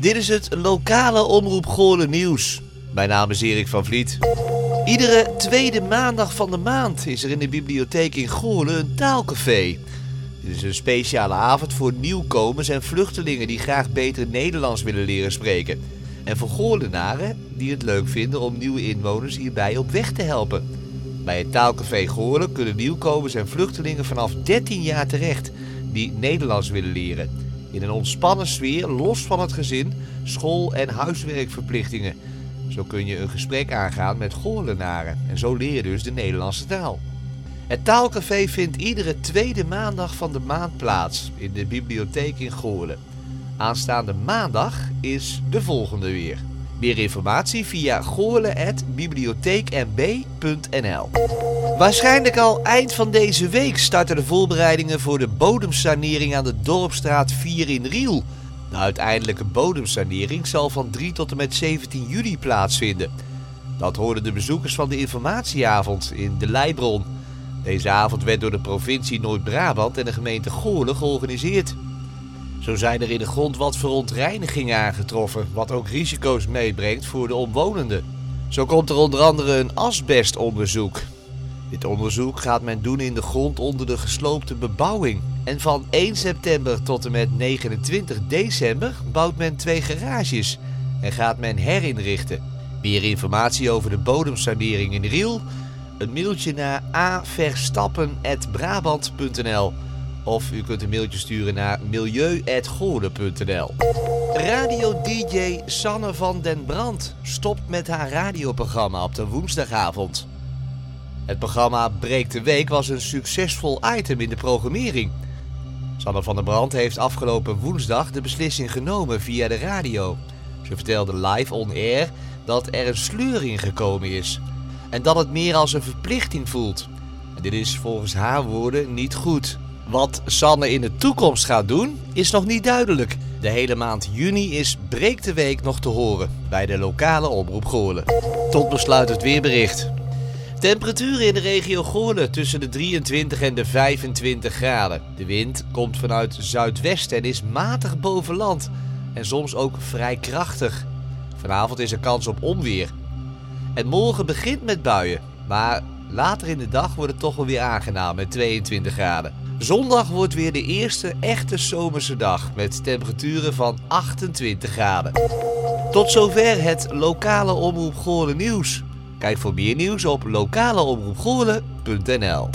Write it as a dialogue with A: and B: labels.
A: Dit is het lokale Omroep Goorlen nieuws. Mijn naam is Erik van Vliet. Iedere tweede maandag van de maand is er in de bibliotheek in Goorlen een taalcafé. Dit is een speciale avond voor nieuwkomers en vluchtelingen die graag beter Nederlands willen leren spreken. En voor Goorlenaren die het leuk vinden om nieuwe inwoners hierbij op weg te helpen. Bij het taalcafé Goorlen kunnen nieuwkomers en vluchtelingen vanaf 13 jaar terecht die Nederlands willen leren. In een ontspannen sfeer, los van het gezin, school- en huiswerkverplichtingen. Zo kun je een gesprek aangaan met Goorlenaren en zo leer je dus de Nederlandse taal. Het taalcafé vindt iedere tweede maandag van de maand plaats in de bibliotheek in Goorlen. Aanstaande maandag is de volgende weer. Meer informatie via goorlen.bibliotheeknb.nl Waarschijnlijk al eind van deze week starten de voorbereidingen voor de bodemsanering aan de Dorpstraat 4 in Riel. De uiteindelijke bodemsanering zal van 3 tot en met 17 juli plaatsvinden. Dat hoorden de bezoekers van de informatieavond in de Leibron. Deze avond werd door de provincie Noord-Brabant en de gemeente Goorlen georganiseerd. Zo zijn er in de grond wat verontreinigingen aangetroffen, wat ook risico's meebrengt voor de omwonenden. Zo komt er onder andere een asbestonderzoek. Dit onderzoek gaat men doen in de grond onder de gesloopte bebouwing. En van 1 september tot en met 29 december bouwt men twee garages en gaat men herinrichten. Meer informatie over de bodemsanering in Riel? Een mailtje naar averstappen.brabant.nl of u kunt een mailtje sturen naar milieu.goorden.nl. Radio-dj Sanne van den Brand stopt met haar radioprogramma op de woensdagavond. Het programma Breek de Week was een succesvol item in de programmering. Sanne van den Brand heeft afgelopen woensdag de beslissing genomen via de radio. Ze vertelde live on air dat er een sleuring gekomen is. En dat het meer als een verplichting voelt. Dit is volgens haar woorden niet goed. Wat Sanne in de toekomst gaat doen, is nog niet duidelijk. De hele maand juni is Breek de Week nog te horen bij de lokale omroep Goorlen. Tot besluit het weerbericht. Temperaturen in de regio Goorlen tussen de 23 en de 25 graden. De wind komt vanuit zuidwest en is matig boven land. En soms ook vrij krachtig. Vanavond is er kans op onweer. En morgen begint met buien. Maar later in de dag wordt het toch wel weer aangenaam met 22 graden. Zondag wordt weer de eerste echte zomerse dag met temperaturen van 28 graden. Tot zover het lokale Omroep Goorlen nieuws. Kijk voor meer nieuws op lokaleomroepgoorlen.nl